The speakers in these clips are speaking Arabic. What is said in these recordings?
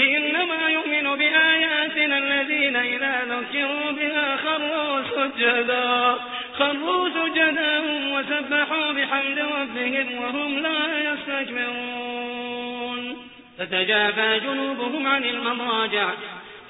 إنما يؤمن بآياتنا الذين إذا ذكروا بها خروا سجدا خروا سجدا وسبحوا بحمد ربهم وهم لا يستكبرون. تتجافى جنوبهم عن المضاجع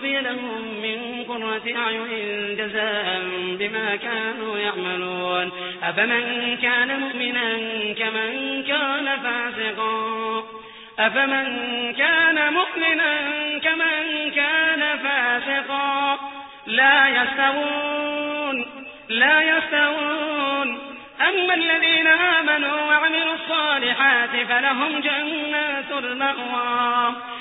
أخفي لهم من قرة أعين جزاء بما كانوا يعملون. أفمن كان مؤمنا كمن كان فاسقا؟ أفمن كان مؤمنا كمن كان فاسقا؟ لا يستوون لا يستوون. أما الذين آمنوا وعملوا الصالحات فلهم جنات المأوى.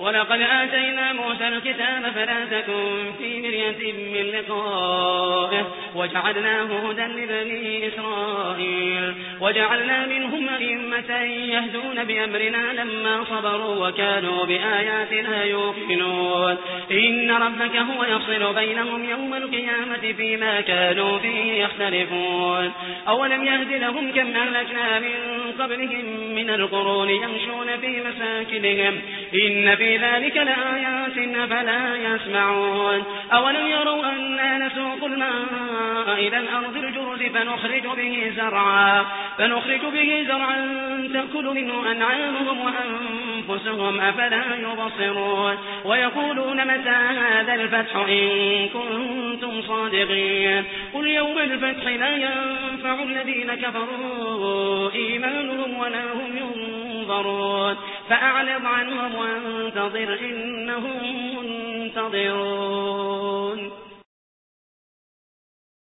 ولقد آتينا موسى الكتاب فلا تكن في مرية من لقائه. وجعلناه هدى لبني إسرائيل. وجعلنا منهم أئمة يهدون بأمرنا لما صبروا وكانوا بآياتنا يوقنون. إن ربك هو يفصل بينهم يوم القيامة فيما كانوا فيه يختلفون. أولم يهد لهم كم أهلكنا من قبلهم من القرون يمشون في مساكنهم. إن في ذلك لآيات فلا يسمعون. أولم يروا أنا نسوق الماء إلى الأرض الجرز فنخرج به زرعا فنخرج به زرعا تأكل منه أنعامهم وأنفسهم أفلا يبصرون. ويقولون متى هذا الفتح إن كنتم صادقين؟ قل يوم الفتح لا ينفع الذين كفروا إيمانهم ولا هم ينظرون. فأعلم عنهم وانتظر إنهم منتظرون.